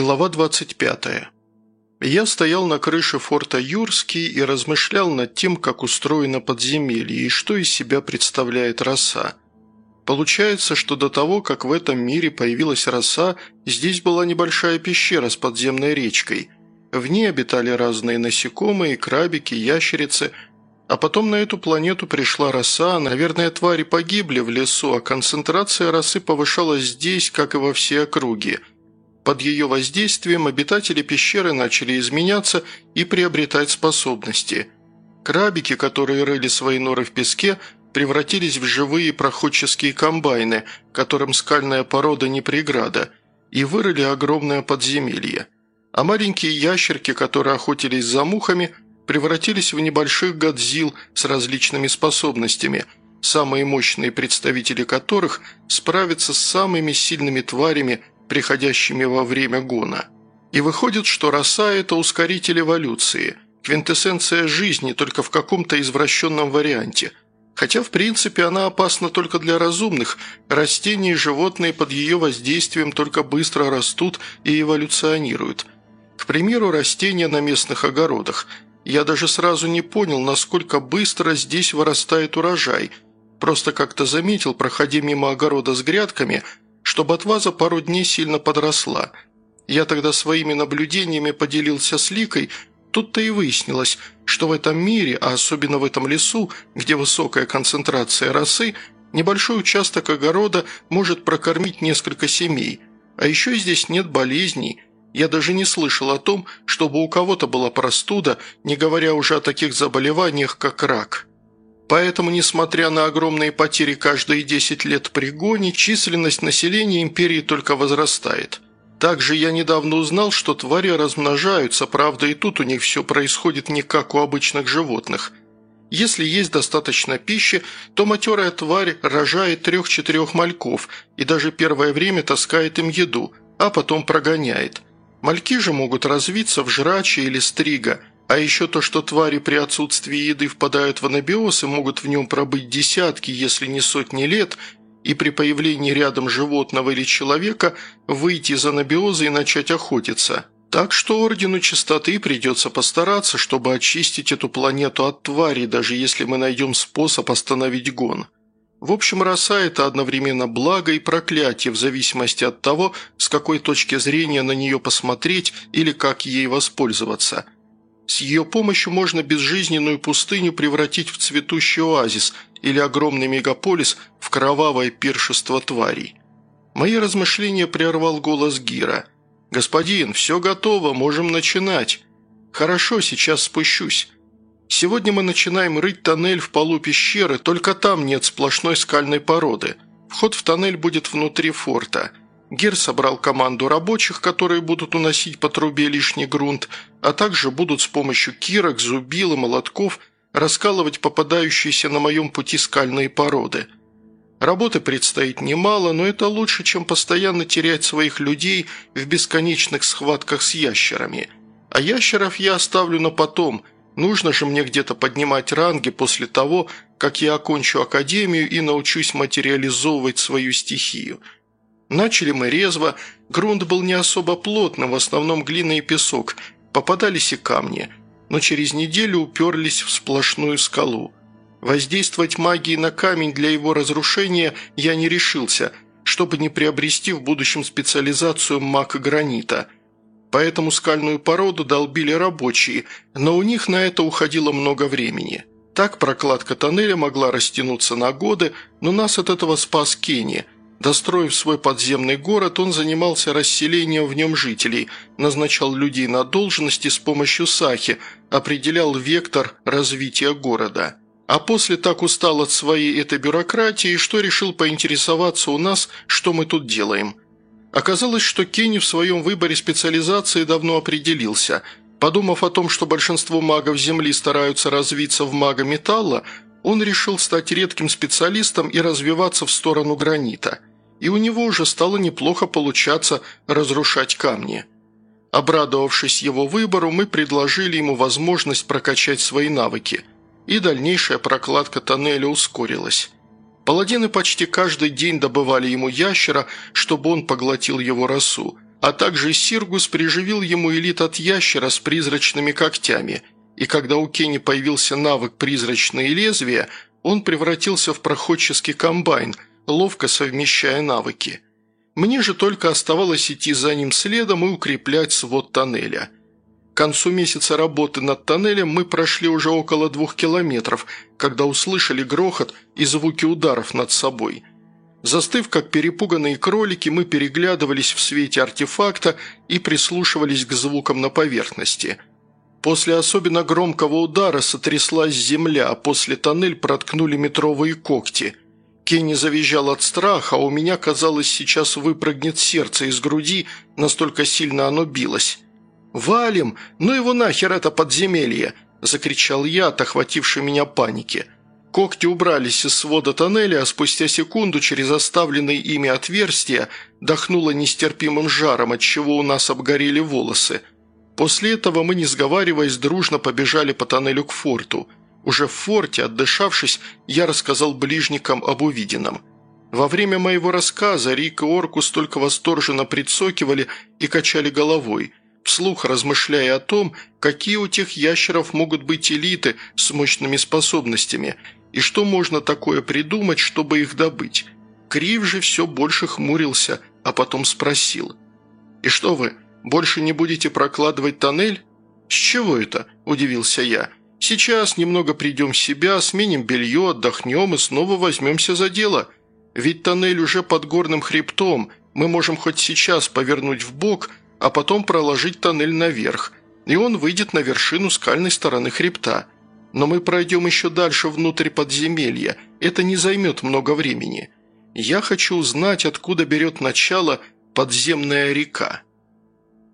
Глава 25. Я стоял на крыше форта Юрский и размышлял над тем, как устроено подземелье и что из себя представляет роса. Получается, что до того, как в этом мире появилась роса, здесь была небольшая пещера с подземной речкой. В ней обитали разные насекомые, крабики, ящерицы, а потом на эту планету пришла роса, наверное, твари погибли в лесу, а концентрация росы повышалась здесь, как и во все округе – под ее воздействием обитатели пещеры начали изменяться и приобретать способности. Крабики, которые рыли свои норы в песке, превратились в живые проходческие комбайны, которым скальная порода не преграда, и вырыли огромное подземелье. А маленькие ящерки, которые охотились за мухами, превратились в небольших годзил с различными способностями, самые мощные представители которых справятся с самыми сильными тварями приходящими во время гона. И выходит, что роса – это ускоритель эволюции, квинтэссенция жизни только в каком-то извращенном варианте. Хотя, в принципе, она опасна только для разумных, растения и животные под ее воздействием только быстро растут и эволюционируют. К примеру, растения на местных огородах. Я даже сразу не понял, насколько быстро здесь вырастает урожай – Просто как-то заметил, проходя мимо огорода с грядками, что ботва за пару дней сильно подросла. Я тогда своими наблюдениями поделился с Ликой, тут-то и выяснилось, что в этом мире, а особенно в этом лесу, где высокая концентрация росы, небольшой участок огорода может прокормить несколько семей. А еще здесь нет болезней. Я даже не слышал о том, чтобы у кого-то была простуда, не говоря уже о таких заболеваниях, как рак». Поэтому, несмотря на огромные потери каждые 10 лет при гоне, численность населения империи только возрастает. Также я недавно узнал, что твари размножаются, правда и тут у них все происходит не как у обычных животных. Если есть достаточно пищи, то матерая тварь рожает трех-четырех мальков и даже первое время таскает им еду, а потом прогоняет. Мальки же могут развиться в жраче или стрига – а еще то, что твари при отсутствии еды впадают в анабиоз и могут в нем пробыть десятки, если не сотни лет, и при появлении рядом животного или человека выйти из анабиоза и начать охотиться. Так что Ордену Чистоты придется постараться, чтобы очистить эту планету от тварей, даже если мы найдем способ остановить гон. В общем, роса – это одновременно благо и проклятие, в зависимости от того, с какой точки зрения на нее посмотреть или как ей воспользоваться – с ее помощью можно безжизненную пустыню превратить в цветущий оазис или огромный мегаполис в кровавое пиршество тварей. Мои размышления прервал голос Гира. «Господин, все готово, можем начинать». «Хорошо, сейчас спущусь». Сегодня мы начинаем рыть тоннель в полу пещеры, только там нет сплошной скальной породы. Вход в тоннель будет внутри форта. Гер собрал команду рабочих, которые будут уносить по трубе лишний грунт, а также будут с помощью кирок, зубил и молотков раскалывать попадающиеся на моем пути скальные породы. Работы предстоит немало, но это лучше, чем постоянно терять своих людей в бесконечных схватках с ящерами. А ящеров я оставлю на потом, нужно же мне где-то поднимать ранги после того, как я окончу академию и научусь материализовывать свою стихию – Начали мы резво, грунт был не особо плотным, в основном глина и песок, попадались и камни, но через неделю уперлись в сплошную скалу. Воздействовать магией на камень для его разрушения я не решился, чтобы не приобрести в будущем специализацию маг гранита. Поэтому скальную породу долбили рабочие, но у них на это уходило много времени. Так прокладка тоннеля могла растянуться на годы, но нас от этого спас Кенни – Достроив свой подземный город, он занимался расселением в нем жителей, назначал людей на должности с помощью сахи, определял вектор развития города. А после так устал от своей этой бюрократии, что решил поинтересоваться у нас, что мы тут делаем. Оказалось, что Кенни в своем выборе специализации давно определился. Подумав о том, что большинство магов Земли стараются развиться в мага металла, он решил стать редким специалистом и развиваться в сторону гранита – и у него уже стало неплохо получаться разрушать камни. Обрадовавшись его выбору, мы предложили ему возможность прокачать свои навыки, и дальнейшая прокладка тоннеля ускорилась. Паладины почти каждый день добывали ему ящера, чтобы он поглотил его росу, а также Сиргус приживил ему элит от ящера с призрачными когтями, и когда у Кенни появился навык «призрачные лезвия», он превратился в проходческий комбайн, ловко совмещая навыки. Мне же только оставалось идти за ним следом и укреплять свод тоннеля. К концу месяца работы над тоннелем мы прошли уже около двух километров, когда услышали грохот и звуки ударов над собой – Застыв, как перепуганные кролики, мы переглядывались в свете артефакта и прислушивались к звукам на поверхности. После особенно громкого удара сотряслась земля, а после тоннель проткнули метровые когти. Кенни завизжал от страха, а у меня, казалось, сейчас выпрыгнет сердце из груди, настолько сильно оно билось. «Валим! Ну его нахер это подземелье!» – закричал я от меня паники – Когти убрались из свода тоннеля, а спустя секунду через оставленные ими отверстия дохнуло нестерпимым жаром, от чего у нас обгорели волосы. После этого мы, не сговариваясь, дружно побежали по тоннелю к форту. Уже в форте, отдышавшись, я рассказал ближникам об увиденном. Во время моего рассказа Рик и Оркус только восторженно прицокивали и качали головой, вслух размышляя о том, какие у тех ящеров могут быть элиты с мощными способностями – и что можно такое придумать, чтобы их добыть? Крив же все больше хмурился, а потом спросил. «И что вы, больше не будете прокладывать тоннель?» «С чего это?» – удивился я. «Сейчас немного придем в себя, сменим белье, отдохнем и снова возьмемся за дело. Ведь тоннель уже под горным хребтом, мы можем хоть сейчас повернуть в бок, а потом проложить тоннель наверх, и он выйдет на вершину скальной стороны хребта». Но мы пройдем еще дальше внутрь подземелья. Это не займет много времени. Я хочу узнать, откуда берет начало подземная река».